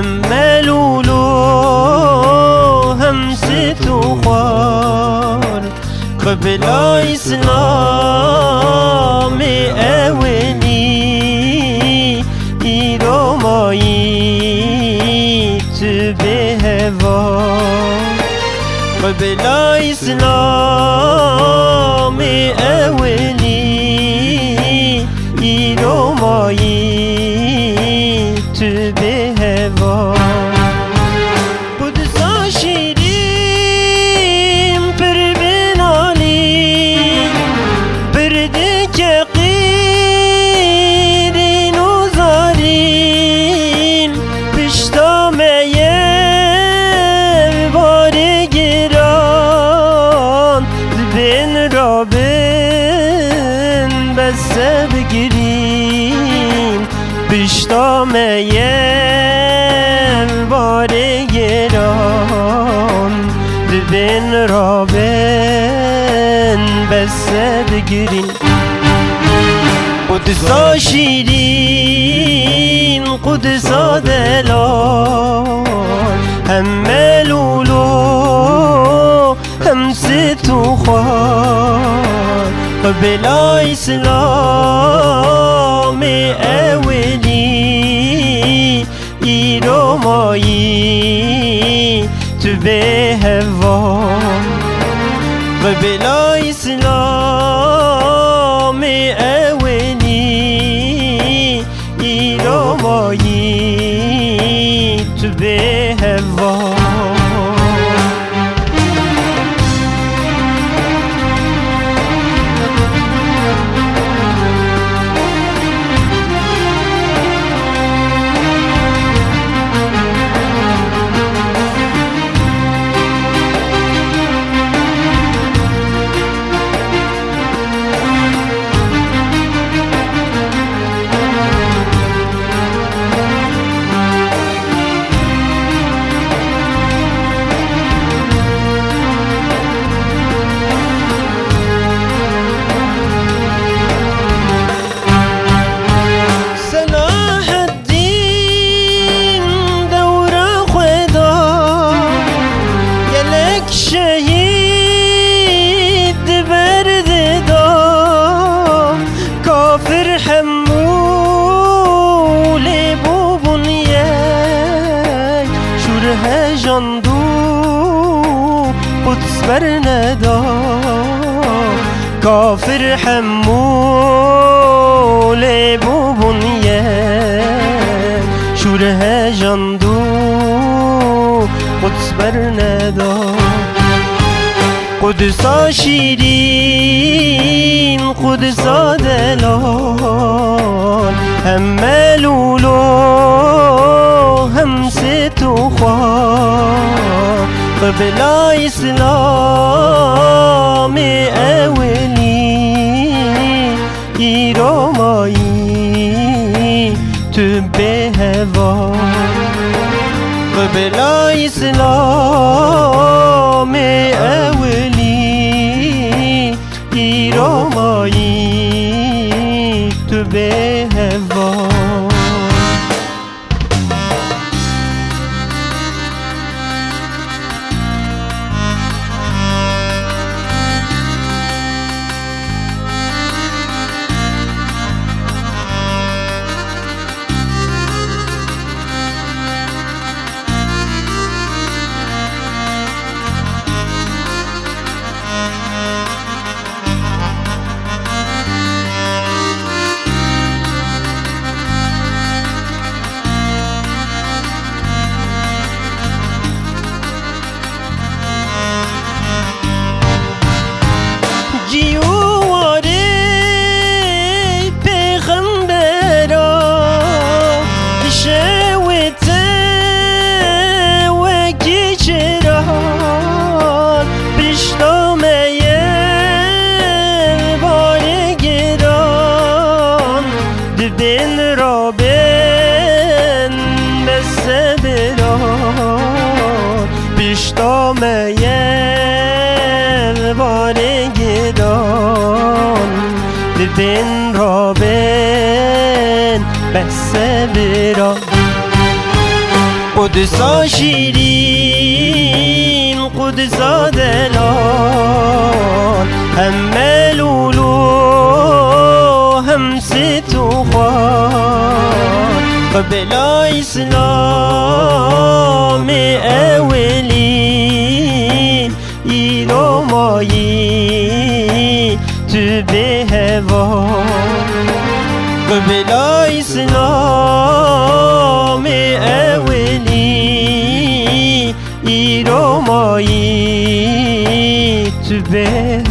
لال هم ملولو هم ستو خوار قبل اسلام اولی ایرو مایی تو به هوا. قبل اسلام اولی بین را بسته بگیریم. قدسا شیرین قدسا دلال هم ملولو هم ستو خوار قبل اسلام اولی ایرو مایی تو به ve beni جاندو قدس برندا. کافر حمول بوبون یک شوره جاندو قدس برندا. قدسا شیرین قدسا دلال هم ملولو هم ستو خواه قبل اسلام اولی ایرو مایی تو به هوا قبل اسلام اولی ایرو مایی تو به هوا. مگر بارگدان ببین را بین بسه بیرا قدسا شیرین قدسا دلان هم ملولو هم ستو خوان قبل اسلام اولین ایرو مایی تو به هوا قبلا اسلام اولی ایرو مایی تو به